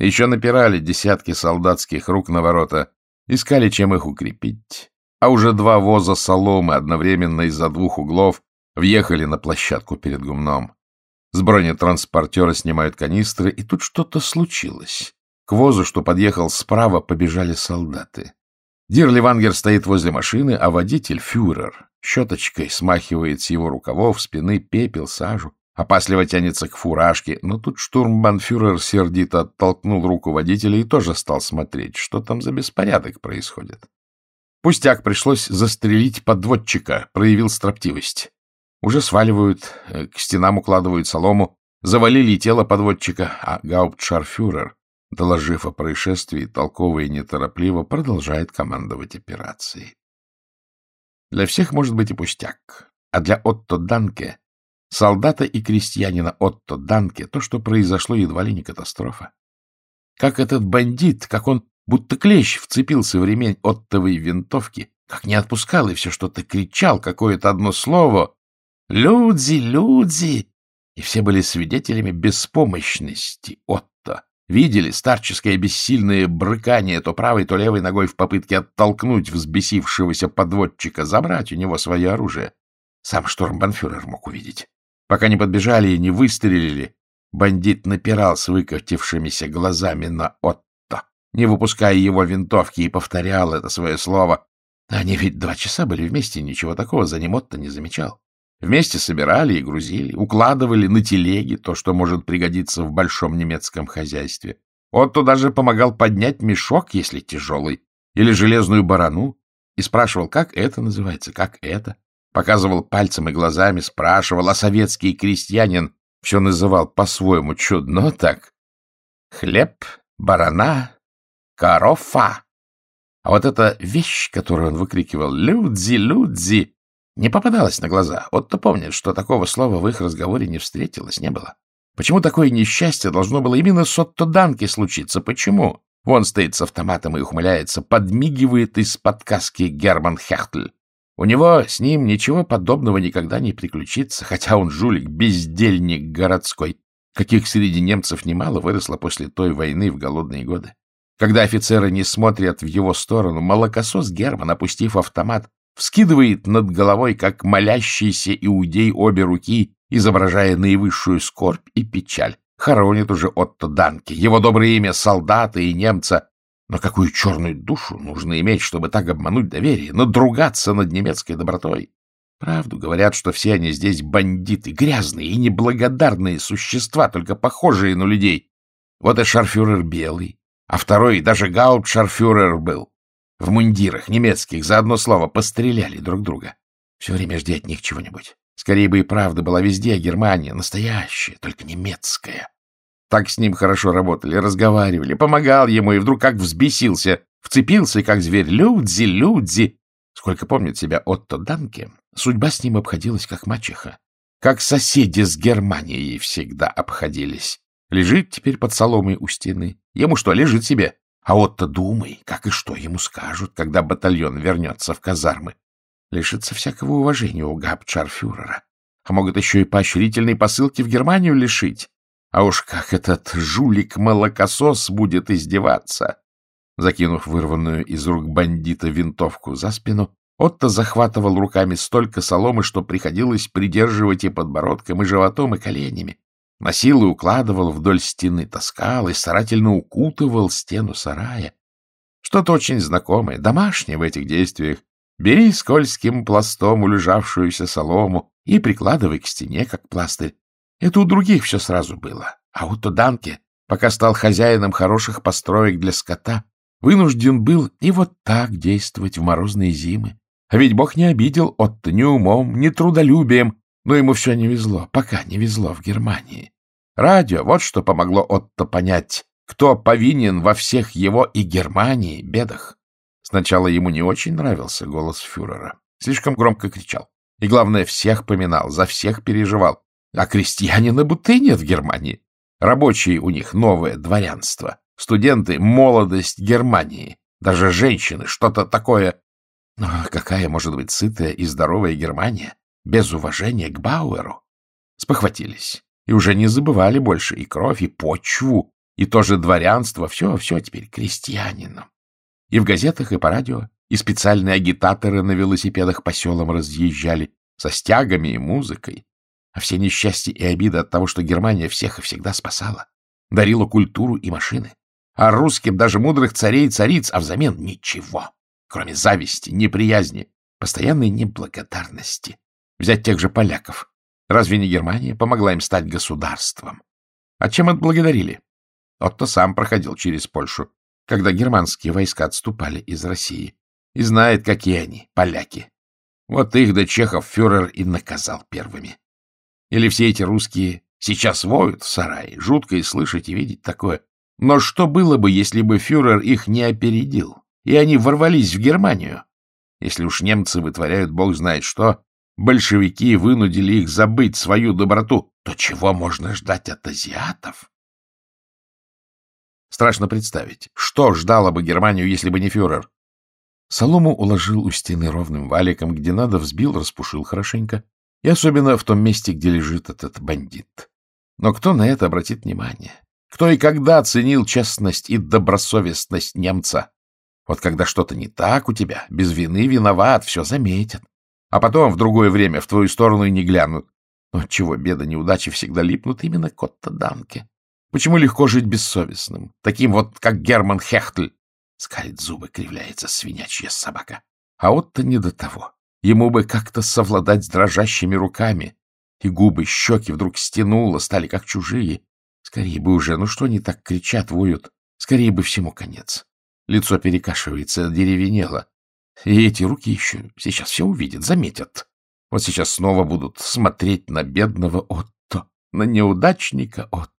Еще напирали десятки солдатских рук на ворота, искали, чем их укрепить. А уже два воза соломы одновременно из-за двух углов въехали на площадку перед гумном. С бронетранспортера снимают канистры, и тут что-то случилось. К возу, что подъехал справа, побежали солдаты. Дирливангер стоит возле машины, а водитель, фюрер, щеточкой смахивает с его рукавов, спины пепел, сажу, опасливо тянется к фуражке, но тут штурмбанфюрер сердито оттолкнул руку водителя и тоже стал смотреть, что там за беспорядок происходит. Пустяк пришлось застрелить подводчика, проявил строптивость. Уже сваливают, э, к стенам укладывают солому, завалили тело подводчика, а гауптшарфюрер, доложив о происшествии, толково и неторопливо продолжает командовать операцией. Для всех может быть и пустяк, а для Отто Данке, солдата и крестьянина Отто Данке, то, что произошло, едва ли не катастрофа. Как этот бандит, как он будто клещ вцепился в ремень оттовой винтовки, как не отпускал и все что-то кричал, какое-то одно слово «Людзи, Людзи!» И все были свидетелями беспомощности Отто. Видели старческое бессильное брыкание то правой, то левой ногой в попытке оттолкнуть взбесившегося подводчика, забрать у него свое оружие. Сам штурмбанфюрер мог увидеть. Пока не подбежали и не выстрелили, бандит напирал с выкатившимися глазами на Отто, не выпуская его винтовки, и повторял это свое слово. Они ведь два часа были вместе, ничего такого за ним Отто не замечал. Вместе собирали и грузили, укладывали на телеги то, что может пригодиться в большом немецком хозяйстве. Отто даже помогал поднять мешок, если тяжелый, или железную барану, и спрашивал, как это называется, как это. Показывал пальцем и глазами, спрашивал, а советский крестьянин все называл по-своему чудно так. Хлеб, барана, корофа. А вот эта вещь, которую он выкрикивал «Людзи, Людзи!» Не попадалось на глаза. Отто помнит, что такого слова в их разговоре не встретилось, не было. Почему такое несчастье должно было именно с Отто Данки случиться? Почему? Вон стоит с автоматом и ухмыляется, подмигивает из-под каски Герман Хехтль. У него с ним ничего подобного никогда не приключится, хотя он жулик, бездельник городской, каких среди немцев немало выросло после той войны в голодные годы. Когда офицеры не смотрят в его сторону, молокосос Герман, опустив автомат, вскидывает над головой, как молящийся иудей, обе руки, изображая наивысшую скорбь и печаль. Хоронит уже Отто Данки, его доброе имя солдата и немца. Но какую черную душу нужно иметь, чтобы так обмануть доверие, надругаться над немецкой добротой? Правду говорят, что все они здесь бандиты, грязные и неблагодарные существа, только похожие на людей. Вот и шарфюрер белый, а второй даже гаут-шарфюрер был в мундирах немецких за одно слово постреляли друг друга. Все время жди от них чего-нибудь. Скорее бы и правда была везде, Германия настоящая, только немецкая. Так с ним хорошо работали, разговаривали, помогал ему, и вдруг как взбесился, вцепился, как зверь. Людзи, Людзи! Сколько помнит себя Отто Данке, судьба с ним обходилась как мачеха. Как соседи с Германией всегда обходились. Лежит теперь под соломой у стены. Ему что, лежит себе? А вот-то думай, как и что ему скажут, когда батальон вернется в казармы. Лишится всякого уважения у габчарфюрера. А могут еще и поощрительной посылки в Германию лишить. А уж как этот жулик-молокосос будет издеваться! Закинув вырванную из рук бандита винтовку за спину, Отто захватывал руками столько соломы, что приходилось придерживать и подбородком, и животом, и коленями. На силу укладывал вдоль стены, таскал и старательно укутывал стену сарая. Что-то очень знакомое, домашнее в этих действиях. Бери скользким пластом улежавшуюся солому и прикладывай к стене, как пластырь. Это у других все сразу было. А у Тоданке, пока стал хозяином хороших построек для скота, вынужден был и вот так действовать в морозные зимы. А ведь Бог не обидел Отто ни умом, ни трудолюбием, но ему все не везло, пока не везло в Германии. Радио — вот что помогло Отто понять, кто повинен во всех его и Германии бедах. Сначала ему не очень нравился голос фюрера. Слишком громко кричал. И, главное, всех поминал, за всех переживал. А крестьянина будто и нет в Германии. Рабочие у них новое дворянство. Студенты — молодость Германии. Даже женщины — что-то такое. Но какая может быть сытая и здоровая Германия? без уважения к Бауэру, спохватились и уже не забывали больше и кровь, и почву, И тоже дворянство, все, все теперь крестьянином. И в газетах, и по радио, и специальные агитаторы на велосипедах по селам разъезжали со стягами и музыкой. А все несчастья и обиды от того, что Германия всех и всегда спасала, дарила культуру и машины, а русским даже мудрых царей и цариц, а взамен ничего, кроме зависти, неприязни, постоянной неблагодарности. Взять тех же поляков. Разве не Германия помогла им стать государством? А чем отблагодарили? Отто сам проходил через Польшу, когда германские войска отступали из России, и знает, какие они, поляки. Вот их до Чехов фюрер и наказал первыми. Или все эти русские сейчас воют в сарае. Жутко и слышать, и видеть такое. Но что было бы, если бы фюрер их не опередил, и они ворвались в Германию? Если уж немцы вытворяют бог знает что, большевики вынудили их забыть свою доброту, то чего можно ждать от азиатов? Страшно представить, что ждало бы Германию, если бы не фюрер. Солому уложил у стены ровным валиком, где надо, взбил, распушил хорошенько, и особенно в том месте, где лежит этот бандит. Но кто на это обратит внимание? Кто и когда оценил честность и добросовестность немца? Вот когда что-то не так у тебя, без вины виноват, все заметят. А потом в другое время в твою сторону и не глянут. Но чего беда, неудачи всегда липнут именно к Отто Данке? Почему легко жить бессовестным, таким вот, как Герман Хехтль? Скалит зубы, кривляется свинячья собака. А вот-то не до того. Ему бы как-то совладать с дрожащими руками. И губы, щеки вдруг стянуло, стали как чужие. Скорее бы уже, ну что они так кричат, воют? Скорее бы всему конец. Лицо перекашивается, деревенело. И эти руки еще сейчас все увидят, заметят. Вот сейчас снова будут смотреть на бедного Отто, на неудачника Отто.